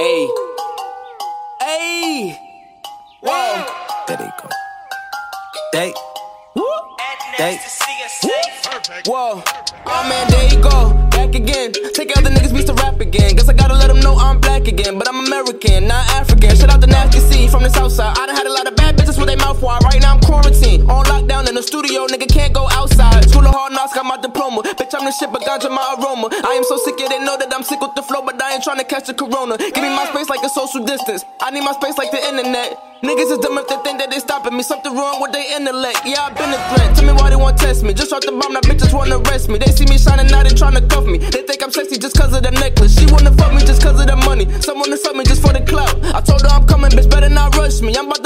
Hey. Hey. Whoa. There they go. They. They. Whoa. Oh man, there you go. Back again. Take out the niggas beats to rap again. Guess I gotta let them know I'm black again. But I'm American, not African. Shout out the Nasty C from the south side. I done had a lot of bad bitches with their mouth wide. Right now I'm quarantined. On lockdown in the studio, nigga can't go outside. School of hard knocks, got my diploma. The shit, but ganja my aroma. I am so sick, yeah, they know that I'm sick with the flow, but I ain't trying to catch the corona. Give me my space like a social distance. I need my space like the internet. Niggas is dumb if they think that they stopping me. Something wrong with their intellect. Yeah, I've been a threat. Tell me why they want to test me. Just off the bomb, now bitches wanna arrest me. They see me shining, now they tryna cuff me. They think I'm sexy just cause of the necklace. She wanna fuck me just cause of the money. Someone to fuck me just for the clout. I told her I'm coming, bitch, better not rush me. I'm about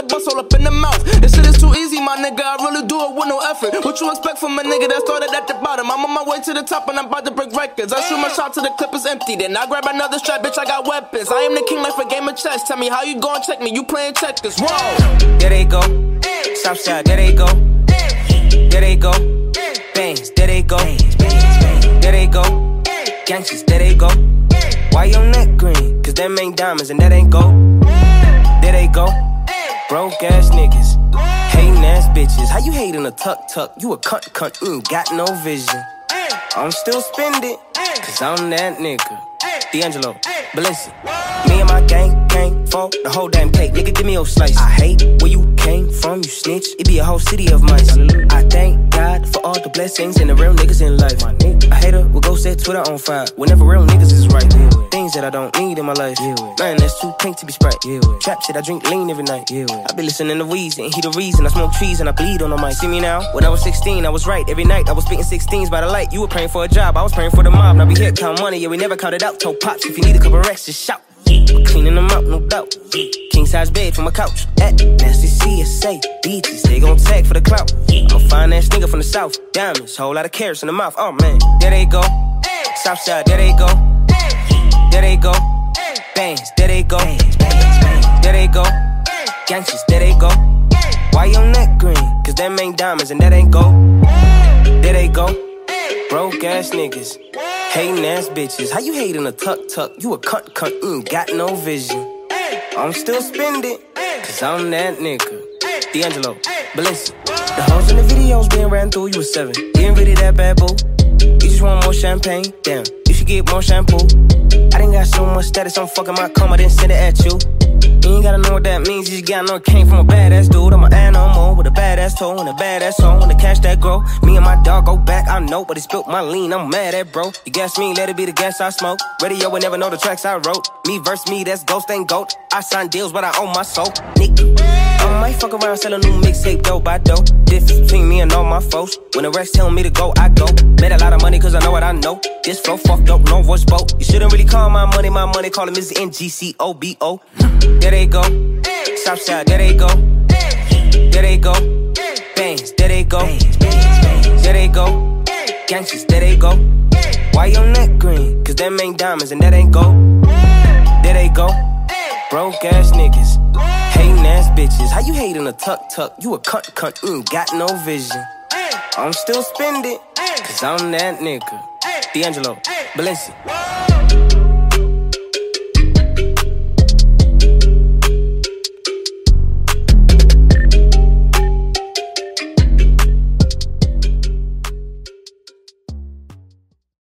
nigga. I really do it with no effort. What you expect from a nigga that started at the bottom? I'm on my way to the top and I'm about to break records. I shoot my shot to the clip is empty. Then I grab another strap, bitch, I got weapons. I am the king like a game of chess. Tell me how you gon' check me. You playing checkers. Whoa. There they go. Southside, there they go. There they go. Bangs, there they go. There they go. Gangsters, there they go. Why your neck green? Cause them ain't diamonds and that ain't gold. There they go. Broke ass niggas. Hating ass bitches. How you hating a tuck tuck? You a cunt cunt, you ain't got no vision. I'm still spending, cause I'm that nigga. D'Angelo, but Balenci. Me and my gang came for the whole damn cake. Nigga, give me your slice. I hate where you came from, you snitch. It be a whole city of mice. I thank God for all the blessings and the real niggas in life. A hater will go set Twitter on fire whenever real niggas is right. Things that I don't need in my life. Yeah, man, that's too pink to be sprite. Trap shit, I drink lean every night. Yeah, I be listening to Weezy and he the reason I smoke trees and I bleed on the mic. See me now? When I was 16, I was right. Every night I was spitting 16s by the light. You were praying for a job, I was praying for the mob. Now we here count money, yeah, we never counted out. Told pops if you need a couple racks, just shout. Yeah. Cleaning them up, no doubt. Yeah. King size bed from a couch. At nasty CSA. Beaches, they gon' tag for the clout. Yeah. I'm a fine ass nigga from the south. Diamonds, whole lot of carrots in the mouth. Oh man, there they go. Southside, there they go. There they go. Bangs, there they go. There they go. Gangsters, there they go. Why your neck green? Cause them ain't diamonds and that ain't gold. There they go. Broke ass niggas. Hating ass bitches. How you hating a tuck tuck? You a cunt cunt, you ain't got no vision. I'm still spending, cause I'm that nigga. D'Angelo, Balenci. The hoes in the videos being ran through, you was seven. Getting rid of that bad boo. You just want more champagne? Damn, should get more shampoo. I didn't got so much status, I'm fucking my comma, then send it at you. You ain't gotta know what that means, you just gotta know it came from a badass dude. I'm an animal with a badass toe and a badass soul and the cash that grow. Me and my dog go back, I know, but he spilt my lean, I'm mad at bro. You gas me, let it be the gas I smoke. Radio would never know the tracks I wrote. Me versus me, that's ghost ain't goat. I sign deals, but I own my soul. Nick. Fuck around, sell a new mixtape dough by dough. Difference between me and all my foes. When the Rex tell me to go, I go. Made a lot of money cause I know what I know. This flow fucked up, no voice boat. You shouldn't really call my money my money, call him Mr. NGCOBO. There they go. Southside, there they go. There they go. Bangs, there they go. There they go. Gangsters, there they go. Why your neck green? Cause them ain't diamonds and that ain't gold. There they go. Broke ass niggas. Hating ass bitches. How you hating a tuck tuck? You a cunt cunt, you ain't got no vision. I'm still spending, cause I'm that nigga. D'Angelo, Balenci.